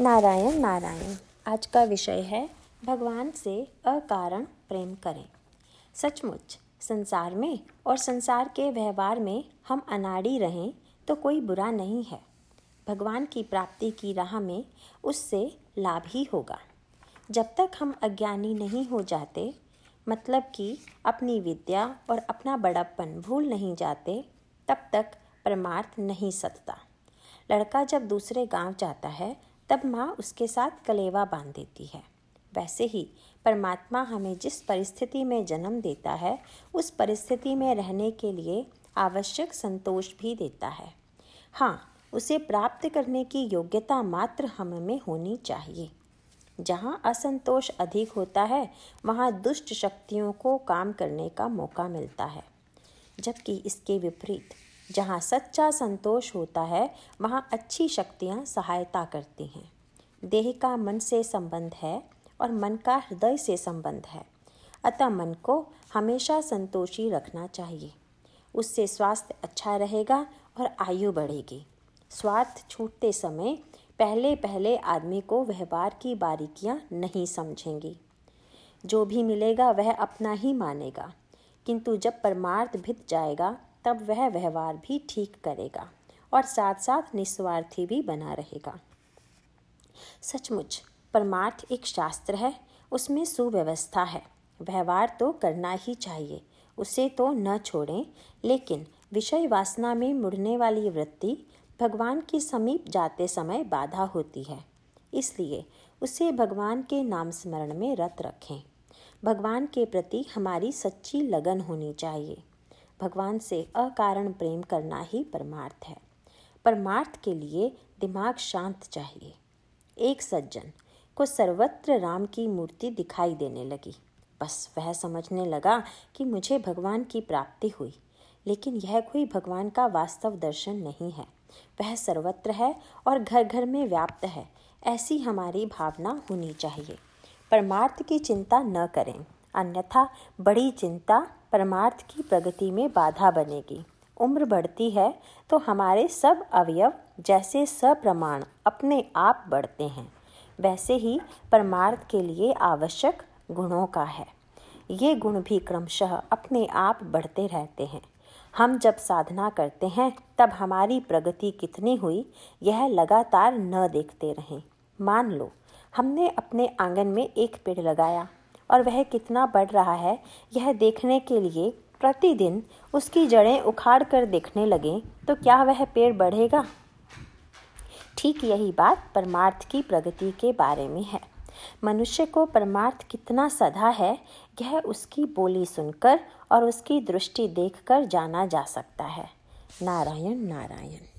नारायण नारायण। आज का विषय है, भगवान से अकारण प्रेम करें। सचमुच, संसार में और संसार के व्यवहार में हम अनाड़ी रहें तो कोई बुरा नहीं है। भगवान की प्राप्ति की राह में उससे लाभ ही होगा। जब तक हम अज्ञानी नहीं हो जाते मतलब कि अपनी विद्या और अपना बड़प्पन भूल नहीं जाते, तब तक परमार्थ नहीं सतता। लड़का जब दूसरे गाँव जाता है तब माँ उसके साथ कलेवा बाँध देती है। वैसे ही परमात्मा हमें जिस परिस्थिति में जन्म देता है, उस परिस्थिति में रहने के लिए आवश्यक संतोष भी देता है। हाँ उसे प्राप्त करने की योग्यता मात्र हम में होनी चाहिए। जहाँ असंतोष अधिक होता है, वहाँ दुष्ट शक्तियों को काम करने का मौका मिलता है। जबकि इसके विपरीत जहाँ सच्चा संतोष होता है, वहाँ अच्छी शक्तियाँ सहायता करती हैं। देह का मन से संबंध है और मन का हृदय से संबंध है। अतः मन को हमेशा संतोषी रखना चाहिए। उससे स्वास्थ्य अच्छा रहेगा और आयु बढ़ेगी। स्वार्थ छूटते समय पहले पहले आदमी को व्यवहार की बारीकियाँ नहीं समझेंगी। जो भी मिलेगा वह अपना ही मानेगा। किंतु जब परमार्थ भित जाएगा तब वह व्यवहार भी ठीक करेगा और साथ साथ निस्वार्थी भी बना रहेगा। सचमुच, परमार्थ एक शास्त्र है, उसमें सुव्यवस्था है। व्यवहार तो करना ही चाहिए, उसे तो न छोड़ें, लेकिन विषय वासना में मुड़ने वाली वृत्ति भगवान के समीप जाते समय बाधा होती है। इसलिए उसे भगवान के नाम स्मरण में रत रखें। भगवान के प्रति हमारी सच्ची लगन होनी चाहिए। भगवान से अकारण प्रेम करना ही परमार्थ है। परमार्थ के लिए दिमाग शांत चाहिए। एक सज्जन को सर्वत्र राम की मूर्ति दिखाई देने लगी। बस वह समझने लगा कि मुझे भगवान की प्राप्ति हुई, लेकिन यह कोई भगवान का वास्तव दर्शन नहीं है। वह सर्वत्र है और घर घर में व्याप्त है, ऐसी हमारी भावना होनी चाहिए। परमार्थ की चिंता न करें। अन्यथा बड़ी चिंता परमार्थ की प्रगति में बाधा बनेगी। उम्र बढ़ती है तो हमारे सब अवयव जैसे सप्रमाण अपने आप बढ़ते हैं। वैसे ही परमार्थ के लिए आवश्यक गुणों का है। ये गुण भी क्रमशः अपने आप बढ़ते रहते हैं। हम जब साधना करते हैं, तब हमारी प्रगति कितनी हुई, यह लगातार न देखते रहें। मान लो, हमने अपने आँगन में एक पेड़ लगाया। और वह कितना बढ़ रहा है, यह देखने के लिए प्रतिदिन उसकी जड़ें उखाड़ कर देखने लगें तो क्या वह पेड़ बढ़ेगा? ठीक यही बात परमार्थ की प्रगति के बारे में है। मनुष्य को परमार्थ कितना सदा है, यह उसकी बोली सुनकर और उसकी दृष्टि देखकर जाना जा सकता है। नारायण नारायण।